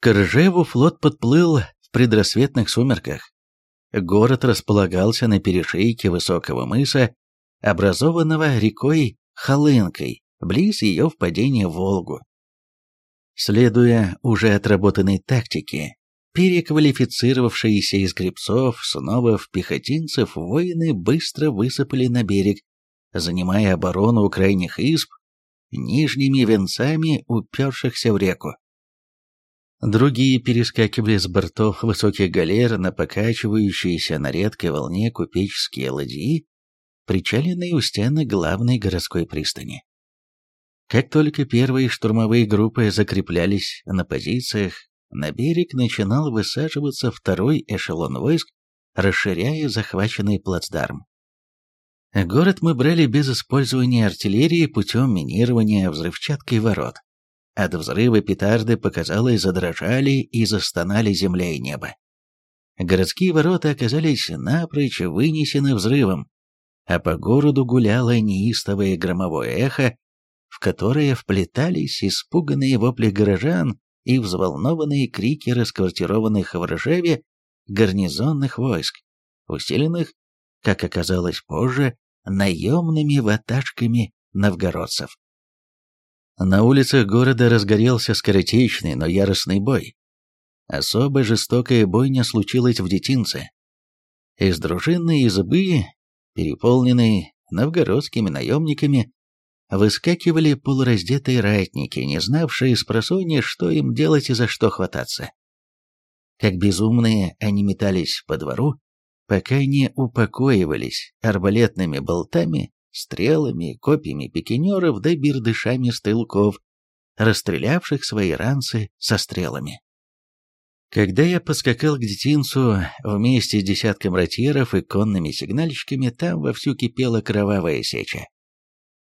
К Ржеву флот подплыл в предрассветных сумерках. Город располагался на перешейке высокого мыса, образованного рекой Холынкой, близ ее впадения в Волгу. Следуя уже отработанной тактике, переквалифицировавшиеся из гребцов снова в пехотинцев воины быстро высыпали на берег, занимая оборону у крайних изб нижними венцами упершихся в реку. Другие перескакивали с бортов высоких галер на покачивающиеся на редкой волне купеческие ладьи, причаленные у стены главной городской пристани. Как только первые штурмовые группы закреплялись на позициях, на берег начинал высаживаться второй эшелон войск, расширяя захваченный плацдарм. Город мы брали без использования артиллерии путем минирования взрывчаткой ворот. От взрыва петарды, показалось, задрожали и застонали земля и небо. Городские ворота оказались напрочь вынесены взрывом, а по городу гуляло неистовое громовое эхо, в которое вплетались испуганные вопли горожан и взволнованные крики расквартированных в Ржеве гарнизонных войск, усиленных, как оказалось позже, наемными ваташками новгородцев. На улицах города разгорелся скоротечный, но яростный бой. Особо жестокая бойня случилась в детинце. Из дружинной избы, переполненной новгородскими наемниками, выскакивали полураздетые ратники, не знавшие с просонья, что им делать и за что хвататься. Как безумные они метались по двору, пока не упокоивались арбалетными болтами стрелами, копьями пикинеров да бирдышами стрелков, расстрелявших свои ранцы со стрелами. Когда я поскакал к детинцу вместе с десятком ротьеров и конными сигнальщиками, там вовсю кипела кровавая сеча.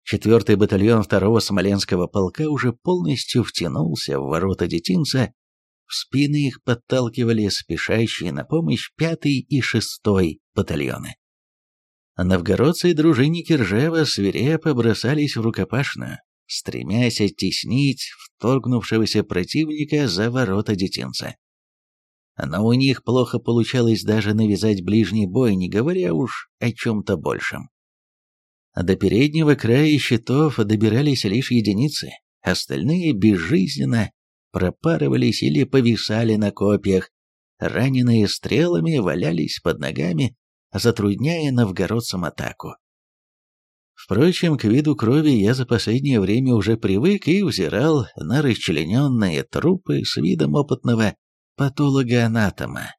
Четвертый батальон второго Смоленского полка уже полностью втянулся в ворота детинца, в спины их подталкивали спешащие на помощь пятый и шестой батальоны. Новгородцы и дружинники Ржева свирепо бросались в рукопашную, стремясь оттеснить вторгнувшегося противника за ворота детинца. Но у них плохо получалось даже навязать ближний бой, не говоря уж о чем-то большем. До переднего края щитов добирались лишь единицы, остальные безжизненно пропарывались или повисали на копьях, раненые стрелами валялись под ногами, затрудняя новгородцам атаку. Впрочем, к виду крови я за последнее время уже привык и взирал на расчлененные трупы с видом опытного патолога-анатома,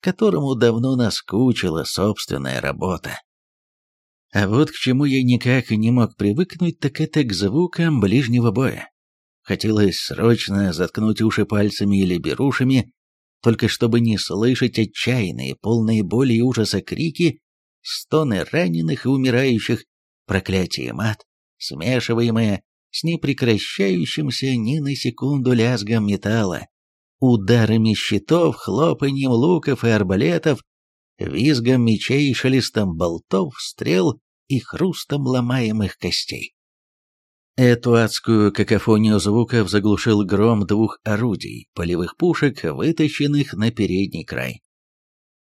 которому давно наскучила собственная работа. А вот к чему я никак не мог привыкнуть, так это к звукам ближнего боя. Хотелось срочно заткнуть уши пальцами или берушами, только чтобы не слышать отчаянные, полные боли и ужаса крики, стоны раненых и умирающих, проклятие мат, смешиваемые с непрекращающимся ни на секунду лязгом металла, ударами щитов, хлопаньем луков и арбалетов, визгом мечей и шелестом болтов, стрел и хрустом ломаемых костей. Эту адскую какофонию звуков заглушил гром двух орудий, полевых пушек, вытащенных на передний край.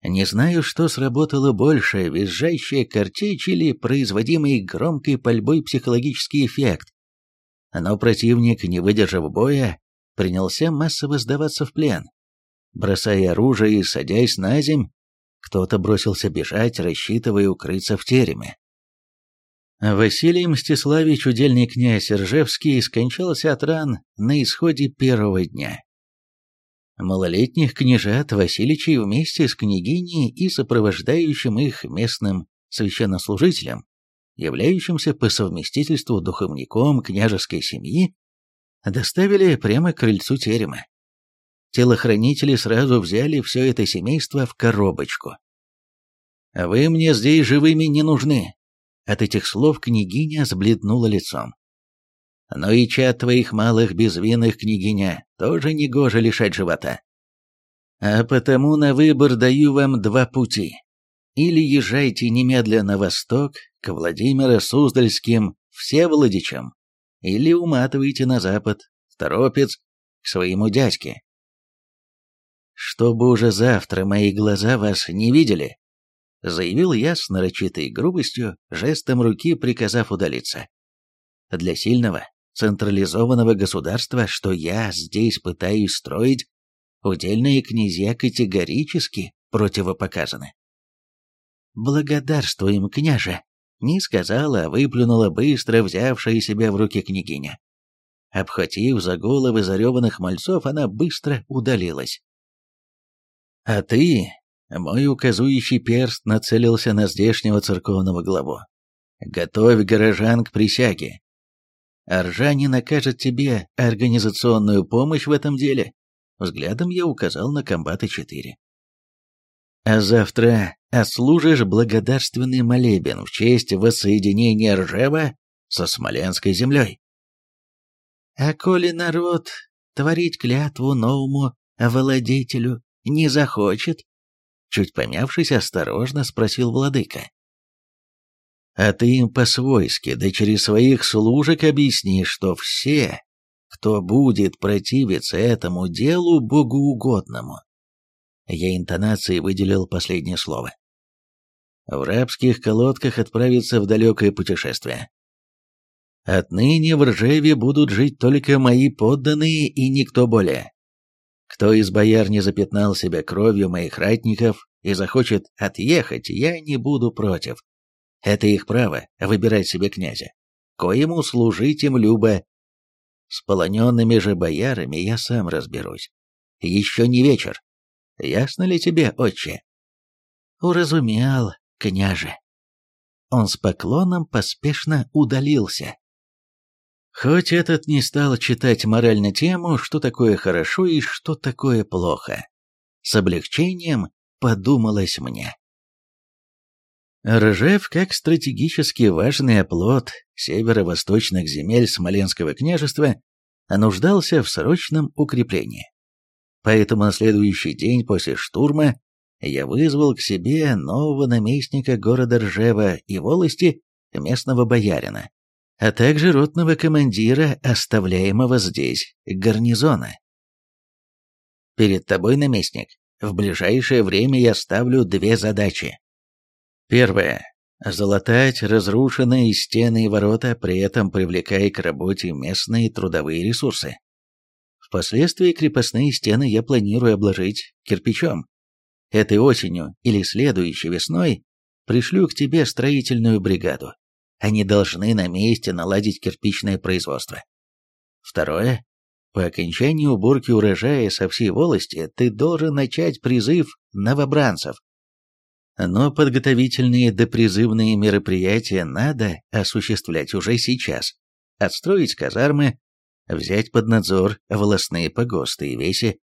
Не знаю, что сработало больше, визжащая картечь или производимый громкой пальбой психологический эффект. Но противник, не выдержав боя, принялся массово сдаваться в плен. Бросая оружие и садясь на земь, кто-то бросился бежать, рассчитывая укрыться в тереме. Василий Мстиславич, удельный князь Ржевский, скончался от ран на исходе первого дня. Малолетних княжат Васильичей вместе с княгиней и сопровождающим их местным священнослужителем, являющимся по совместительству духовником княжеской семьи, доставили прямо к крыльцу терема. Телохранители сразу взяли все это семейство в коробочку. «Вы мне здесь живыми не нужны», от этих слов княгиня сбледнула лицом. «Но и чад твоих малых безвинных, княгиня, тоже негоже лишать живота. А потому на выбор даю вам два пути. Или езжайте немедленно на восток, к Владимиру Суздальским Всеволодичам, или уматывайте на запад, в Торопец, к своему дядьке. чтобы уже завтра мои глаза вас не видели», заявил я с нарочитой грубостью, жестом руки приказав удалиться. Для сильного, централизованного государства, что я здесь пытаюсь строить, удельные князья категорически противопоказаны. «Благодарствуем, княже!» Не сказала, а выплюнула быстро взявшая себя в руки княгиня. Обхватив за головы зареванных мальцов, она быстро удалилась. «А ты...» — мой указующий перст нацелился на здешнего церковного главу. «Готовь горожан к присяге. Аржа не накажет тебе организационную помощь в этом деле». Взглядом я указал на комбата 4. «А завтра отслужишь благодарственный молебен в честь воссоединения Ржева со Смоленской землей. А коли народ творить клятву новому владетелю не захочет, чуть помявшись, осторожно спросил владыка. А ты им по-свойски, да через своих служек объясни, что все, кто будет противиться этому делу богоугодному. Я интонацией выделил последнее слово в рабских колодках отправиться в далекое путешествие. Отныне в Ржеве будут жить только мои подданные и никто более. Кто из бояр не запятнал себя кровью моих ратников и захочет отъехать, я не буду против. Это их право выбирать себе князя, коему служить им любо. С полоненными же боярами я сам разберусь. Еще не вечер. Ясно ли тебе, отче? Уразумел, княже. Он с поклоном поспешно удалился. Хоть этот не стал читать морально тему, что такое хорошо и что такое плохо. С облегчением подумалось мне. Ржев, как стратегически важный оплот северо-восточных земель Смоленского княжества, нуждался в срочном укреплении. Поэтому на следующий день после штурма я вызвал к себе нового наместника города Ржева и волости, местного боярина, а также ротного командира, оставляемого здесь, гарнизона. Перед тобой, наместник, в ближайшее время я ставлю две задачи. Первая – залатать разрушенные стены и ворота, при этом привлекая к работе местные трудовые ресурсы. Впоследствии крепостные стены я планирую обложить кирпичом, Этой осенью или следующей весной пришлю к тебе строительную бригаду. Они должны на месте наладить кирпичное производство. Второе. По окончании уборки урожая со всей волости ты должен начать призыв новобранцев. Но подготовительные допризывные мероприятия надо осуществлять уже сейчас. Отстроить казармы, взять под надзор волосные погосты и веси,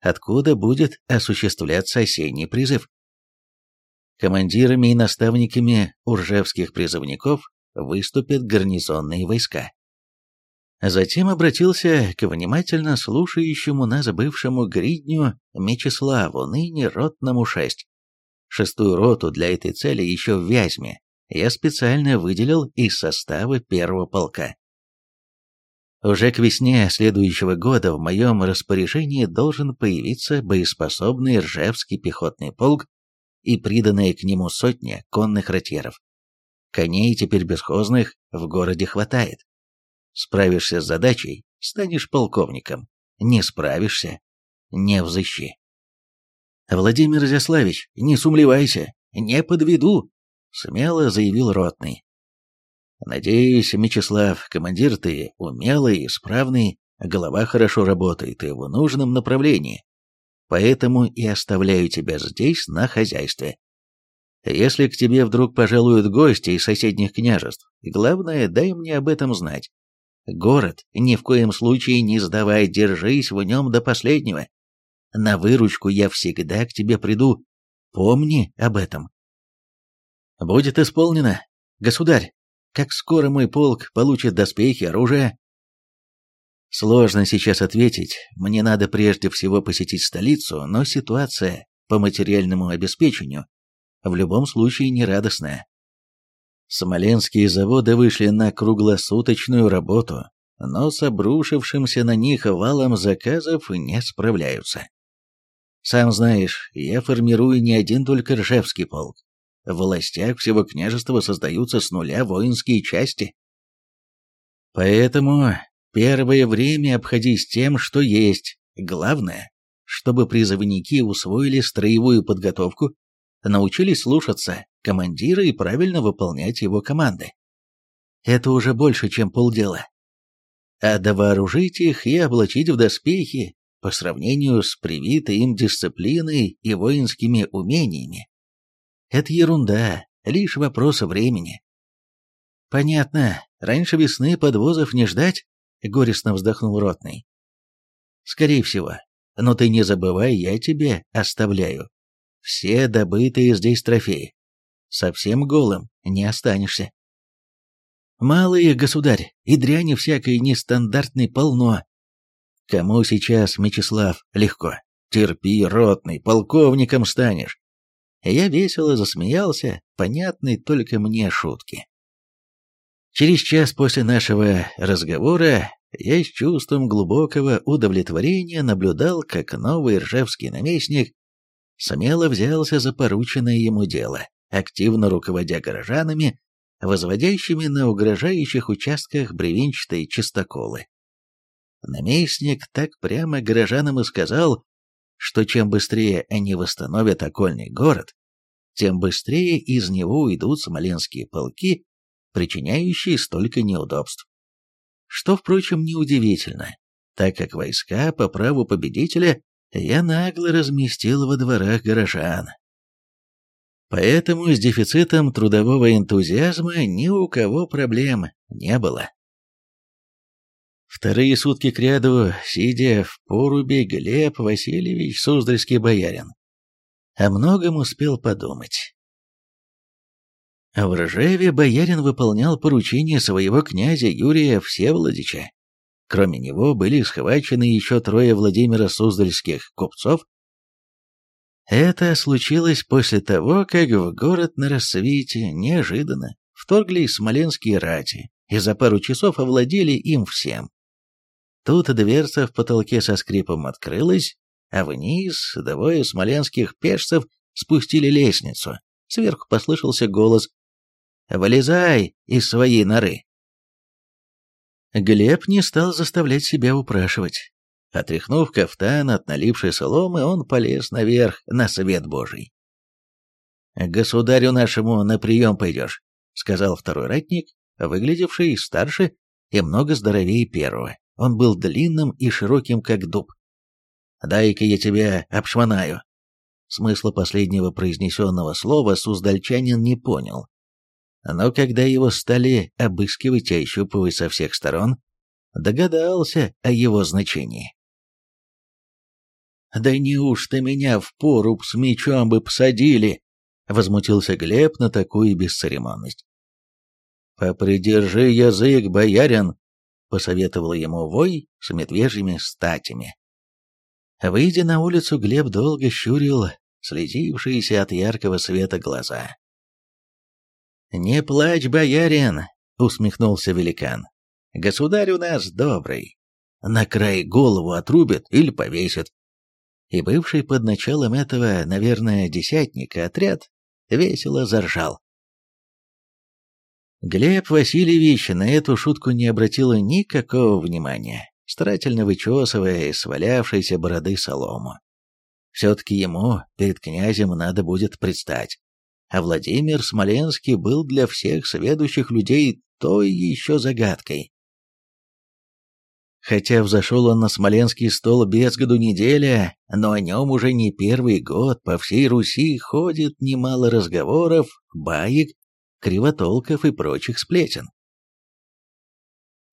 откуда будет осуществляться осенний призыв. Командирами и наставниками уржевских призывников выступят гарнизонные войска. Затем обратился к внимательно слушающему нас бывшему гридню Мечиславу, ныне ротному 6. Шестую роту для этой цели еще в Вязьме я специально выделил из состава первого полка. Уже к весне следующего года в моем распоряжении должен появиться боеспособный Ржевский пехотный полк и приданная к нему сотня конных ротьеров. Коней теперь бесхозных в городе хватает. Справишься с задачей, станешь полковником. Не справишься, не взыщи. Владимир Изяславич, не сумлевайся, не подведу, смело заявил ротный. Надеюсь, Мечислав, командир ты умелый, исправный, голова хорошо работает и в нужном направлении. Поэтому и оставляю тебя здесь на хозяйстве. Если к тебе вдруг пожалуют гости из соседних княжеств, главное, дай мне об этом знать. Город ни в коем случае не сдавай, держись в нем до последнего. На выручку я всегда к тебе приду. Помни об этом. Будет исполнено, государь. Как скоро мой полк получит доспехи, оружие? Сложно сейчас ответить. Мне надо прежде всего посетить столицу, но ситуация по материальному обеспечению в любом случае нерадостная. Смоленские заводы вышли на круглосуточную работу, но с обрушившимся на них валом заказов не справляются. Сам знаешь, я формирую не один только Ржевский полк. В властях всего княжества создаются с нуля воинские части. Поэтому первое время обходись тем, что есть. Главное, чтобы призывники усвоили строевую подготовку, научились слушаться командира и правильно выполнять его команды. Это уже больше, чем полдела. А довооружить их и облачить в доспехи по сравнению с привитой им дисциплиной и воинскими умениями. Это ерунда, лишь вопрос времени. Понятно, раньше весны подвозов не ждать, горестно вздохнул Ротный. Скорее всего, но ты не забывай, я тебе оставляю. Все добытые здесь трофеи. Совсем голым не останешься. Малые, государь, и дряни всякой нестандартной полно. Кому сейчас, Мечислав, легко? Терпи, ротный, полковником станешь. Я весело засмеялся, понятной только мне шутки. Через час после нашего разговора я с чувством глубокого удовлетворения наблюдал, как новый ржевский наместник смело взялся за порученное ему дело, активно руководя горожанами, возводящими на угрожающих участках бревенчатые чистоколы. Наместник так прямо горожанам и сказал, что чем быстрее они восстановят окольный город, тем быстрее из него уйдут смоленские полки, причиняющие столько неудобств. Что, впрочем, неудивительно, так как войска по праву победителя я нагло разместил во дворах горожан. Поэтому с дефицитом трудового энтузиазма ни у кого проблем не было. Вторые сутки кряду, сидя в порубе, Глеб Васильевич Суздальский боярин. О многом успел подумать. В Ржеве боярин выполнял поручения своего князя Юрия Всеволодича. Кроме него были схвачены еще трое Владимира Суздальских купцов. Это случилось после того, как в город на рассвете неожиданно вторглись смоленские рати и за пару часов овладели им всем. Тут дверца в потолке со скрипом открылась, а вниз двое смоленских пешцев спустили лестницу. Сверху послышался голос «Вылезай из своей норы!» Глеб не стал заставлять себя упрашивать. Отряхнув кафтан от налившей соломы, он полез наверх на свет божий. «Государю нашему на прием пойдешь», — сказал второй ратник, выглядевший старше и много здоровее первого. Он был длинным и широким, как дуб. «Дай-ка я тебя обшмонаю». Смысла последнего произнесенного слова суздальчанин не понял. Но когда его стали обыскивать и ощупывать со всех сторон, догадался о его значении. «Да неужто меня в поруб с мечом бы посадили?» — возмутился Глеб на такую бесцеремонность. «Попридержи язык, боярин!» — посоветовал ему вой с медвежьими статями. Выйдя на улицу, Глеб долго щурил слезившиеся от яркого света глаза. «Не плачь, боярин!» — усмехнулся великан. «Государь у нас добрый. На край голову отрубит или повесит». И бывший под началом этого, наверное, десятника отряд весело заржал. Глеб Васильевич на эту шутку не обратил никакого внимания, старательно вычесывая из свалявшейся бороды солому. Все-таки ему перед князем надо будет предстать. А Владимир Смоленский был для всех сведущих людей той еще загадкой. Хотя взошел он на Смоленский стол без году неделя, но о нем уже не первый год по всей Руси ходит немало разговоров, баек кривотолков и прочих сплетен.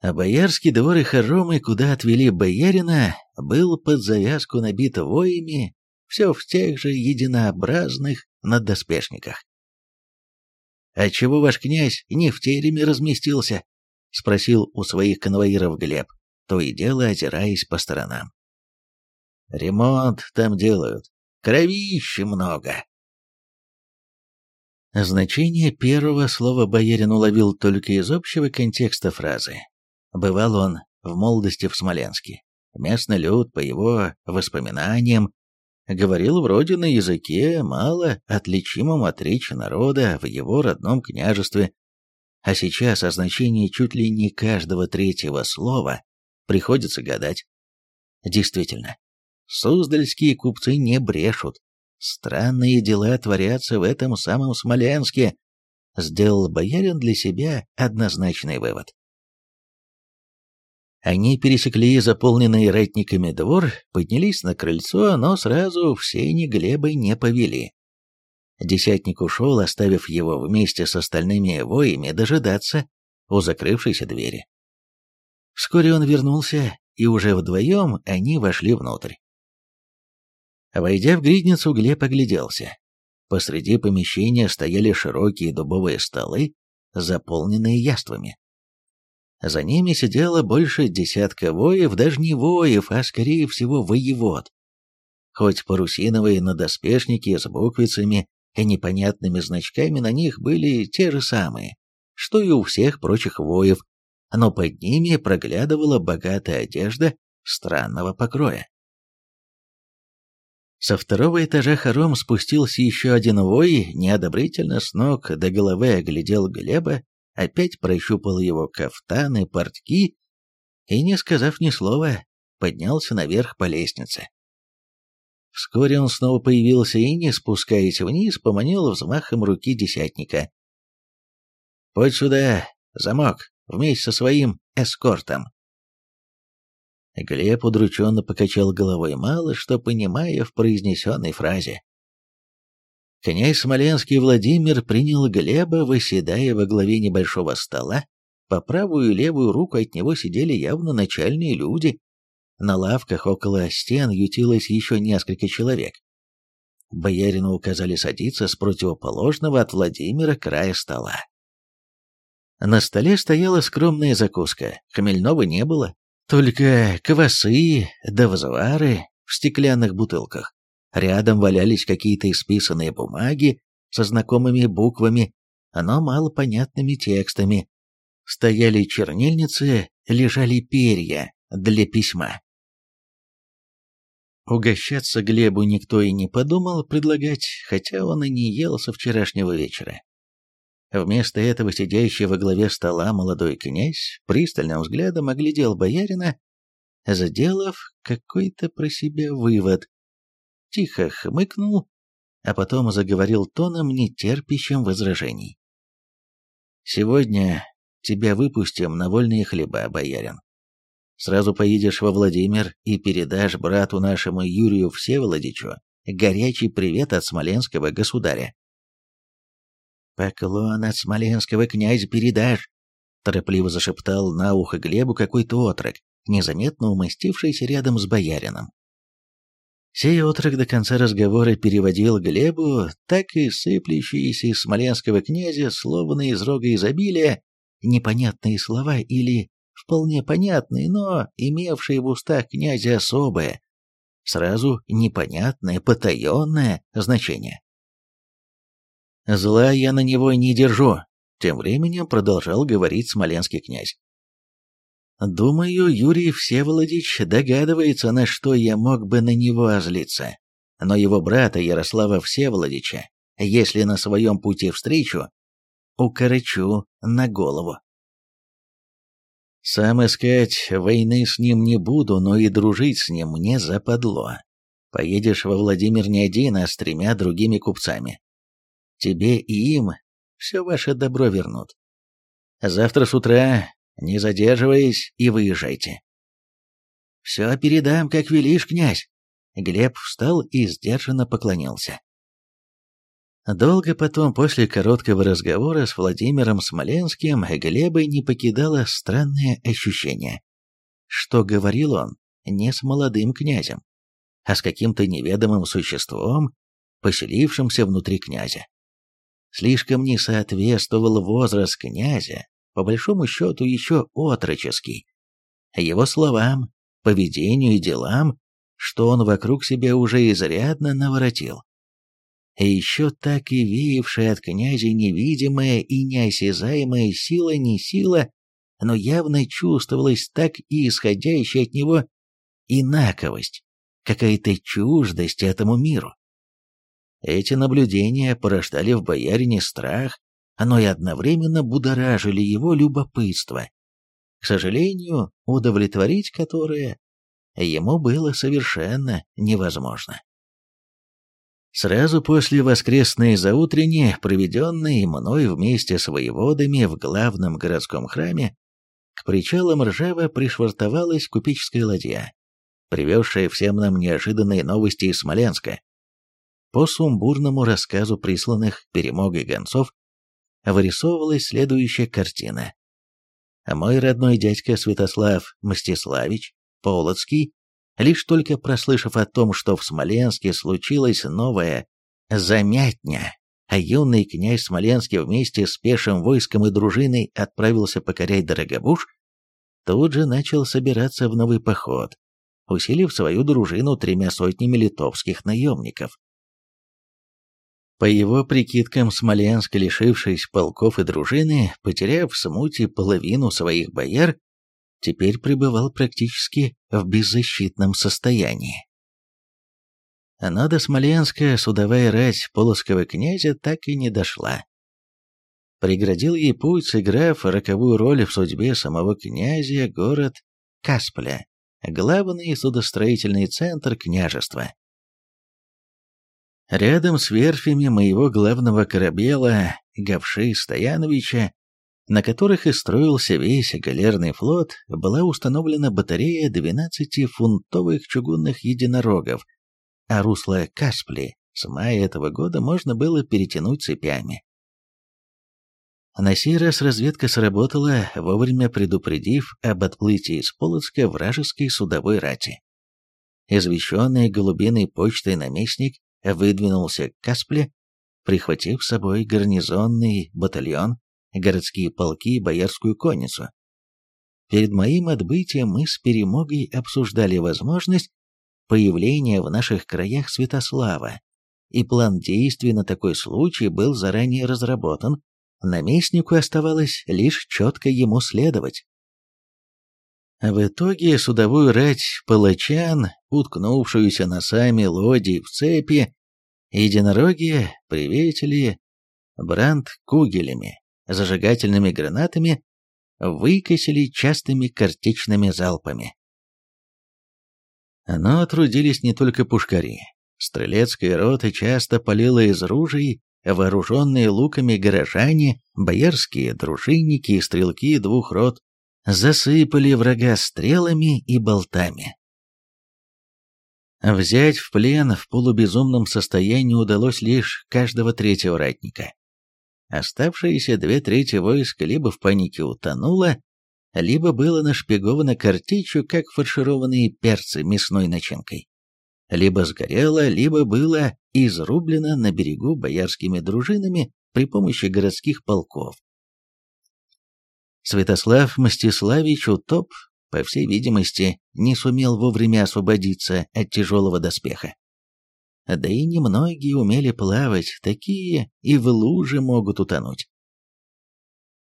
А боярский двор и хоромы, куда отвели боярина, был под завязку набит воями, все в тех же единообразных наддоспешниках. «А чего ваш князь не в тереме разместился?» — спросил у своих конвоиров Глеб, то и дело озираясь по сторонам. «Ремонт там делают. Кровища много», Значение первого слова боярин уловил только из общего контекста фразы. Бывал он в молодости в Смоленске. Местный люд, по его воспоминаниям, говорил вроде на языке, мало отличимом от речи народа в его родном княжестве, а сейчас о значении чуть ли не каждого третьего слова приходится гадать. Действительно, суздальские купцы не брешут. Странные дела творятся в этом самом Смоленске, сделал боярин для себя однозначный вывод. Они пересекли заполненный ратниками двор, поднялись на крыльцо, но сразу в сени Глеба не повели. Десятник ушел, оставив его вместе с остальными воями дожидаться у закрывшейся двери. Вскоре он вернулся, и уже вдвоем они вошли внутрь. Войдя в гридницу, Глеб огляделся. Посреди помещения стояли широкие дубовые столы, заполненные яствами. За ними сидело больше десятка воев, даже не воев, а скорее всего воевод. Хоть парусиновые надоспешники с буквицами и непонятными значками на них были те же самые, что и у всех прочих воев, но под ними проглядывала богатая одежда странного покроя. Со второго этажа хором спустился еще один вой, неодобрительно с ног до головы оглядел Глеба опять прощупал его кафтаны, портки и, не сказав ни слова, поднялся наверх по лестнице. Вскоре он снова появился и, не спускаясь вниз, поманил взмахом руки десятника. «Подь сюда, замок, вместе со своим эскортом». Глеб удрученно покачал головой, мало что понимая в произнесенной фразе. Князь Смоленский Владимир принял Глеба, выседая во главе небольшого стола. По правую и левую руку от него сидели явно начальные люди. На лавках около стен ютилось еще несколько человек. Боярину указали садиться с противоположного от Владимира края стола. На столе стояла скромная закуска, хмельного не было, только квасы да взвары в стеклянных бутылках. Рядом валялись какие-то исписанные бумаги со знакомыми буквами, но малопонятными текстами. Стояли чернильницы, лежали перья для письма. Угощаться Глебу никто и не подумал предлагать, хотя он и не ел со вчерашнего вечера. Вместо этого сидящий во главе стола молодой князь пристальным взглядом оглядел боярина, сделав какой-то про себя вывод, тихо хмыкнул, а потом заговорил тоном, нетерпящим возражений. «Сегодня тебя выпустим на вольные хлеба, боярин. Сразу поедешь во Владимир и передашь брату нашему Юрию Всеволодичу горячий привет от смоленского государя». «Поклон от смоленского князя передашь», — торопливо зашептал на ухо Глебу какой-то отрок, незаметно умастившийся рядом с боярином. Сей отрок до конца разговора переводил Глебу, так и сыплющиеся из смоленского князя, словно из рога изобилия, непонятные слова или вполне понятные, но имевшие в устах князя особое, сразу непонятное, потаенное значение. «Зла я на него не держу», — тем временем продолжал говорить смоленский князь. Думаю, Юрий Всеволодич догадывается, на что я мог бы на него озлиться. Но его брата Ярослава Всеволодича, если на своем пути встречу, укорочу на голову. Сам искать войны с ним не буду, но и дружить с ним мне западло. Поедешь во Владимир не один, а с тремя другими купцами. Тебе и им все ваше добро вернут. Завтра с утра не задерживаясь и выезжайте. Все передам, как велишь, князь. Глеб встал и сдержанно поклонился. Долго потом, после короткого разговора с Владимиром Смоленским, Глеба не покидало странное ощущение, что говорил он не с молодым князем, а с каким-то неведомым существом, поселившимся внутри князя. Слишком не соответствовал возраст князя по большому счету еще отроческий. Его словам, поведению и делам, что он вокруг себя уже изрядно наворотил. И еще так и веявшая от князя невидимая и неосязаемая сила не сила, но явно чувствовалась так и исходящая от него инаковость, какая-то чуждость этому миру. Эти наблюдения порождали в боярине страх, но и одновременно будоражили его любопытство, к сожалению, удовлетворить которое ему было совершенно невозможно. Сразу после воскресной заутренней, проведенной мной вместе с воеводами в главном городском храме, к причалам Ржева пришвартовалась купеческая ладья, привезшая всем нам неожиданные новости из Смоленска. По сумбурному рассказу присланных перемогой гонцов вырисовывалась следующая картина. Мой родной дядька Святослав Мстиславич Полоцкий Лишь только прослышав о том, что в Смоленске случилась новая замятня, а юный князь Смоленский вместе с пешим войском и дружиной отправился покорять Дорогобуж, тут же начал собираться в новый поход, усилив свою дружину тремя сотнями литовских наемников. По его прикидкам, Смоленск, лишившись полков и дружины, потеряв в смуте половину своих бояр, теперь пребывал практически в беззащитном состоянии. Но до Смоленска судовая рать полоцкого князя так и не дошла. Преградил ей путь, сыграв роковую роль в судьбе самого князя, город Каспля, главный судостроительный центр княжества. Рядом с верфями моего главного корабела Гавши Стояновича на которых и строился весь галерный флот, была установлена батарея 12-фунтовых чугунных единорогов, а русло Каспли с мая этого года можно было перетянуть цепями. На сей раз разведка сработала, вовремя предупредив об отплытии из Полоцка вражеской судовой рати. Извещенный голубиной почтой наместник выдвинулся к Каспле, прихватив с собой гарнизонный батальон городские полки и боярскую конницу. Перед моим отбытием мы с Перемогой обсуждали возможность появления в наших краях Святослава, и план действий на такой случай был заранее разработан, наместнику оставалось лишь четко ему следовать. В итоге судовую рать палачан, уткнувшуюся носами лодий в цепи, единороги приветили бранд кугелями, зажигательными гранатами выкосили частыми картечными залпами. Но трудились не только пушкари. Стрелецкая рота часто палила из ружей, вооруженные луками горожане, боярские дружинники и стрелки двух рот засыпали врага стрелами и болтами. Взять в плен в полубезумном состоянии удалось лишь каждого третьего ратника. Оставшиеся две трети войска либо в панике утонуло, либо было нашпиговано картечью, как фаршированные перцы мясной начинкой. Либо сгорело, либо было изрублено на берегу боярскими дружинами при помощи городских полков. Святослав Мстиславич Утоп, по всей видимости, не сумел вовремя освободиться от тяжелого доспеха. Да и немногие умели плавать, такие и в луже могут утонуть.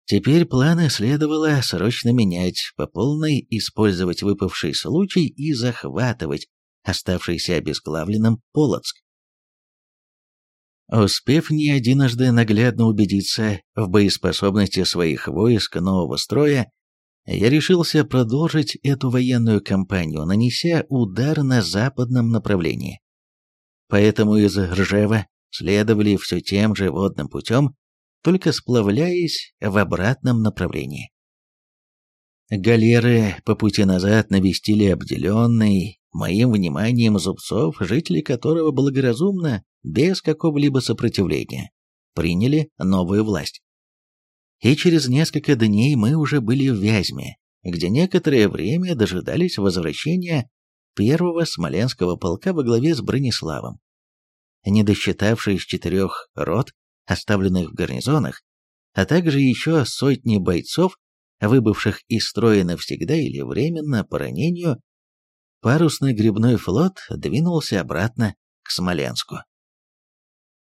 Теперь планы следовало срочно менять, по полной использовать выпавший случай и захватывать оставшийся обезглавленным Полоцк. Успев не единожды наглядно убедиться в боеспособности своих войск нового строя, я решился продолжить эту военную кампанию, нанеся удар на западном направлении поэтому из Ржева следовали все тем же водным путем, только сплавляясь в обратном направлении. Галеры по пути назад навестили обделенный моим вниманием зубцов, жители которого благоразумно, без какого-либо сопротивления, приняли новую власть. И через несколько дней мы уже были в Вязьме, где некоторое время дожидались возвращения первого смоленского полка во главе с Брониславом. Не досчитавшись четырех рот, оставленных в гарнизонах, а также еще сотни бойцов, выбывших из строя навсегда или временно по ранению, парусный грибной флот двинулся обратно к Смоленску.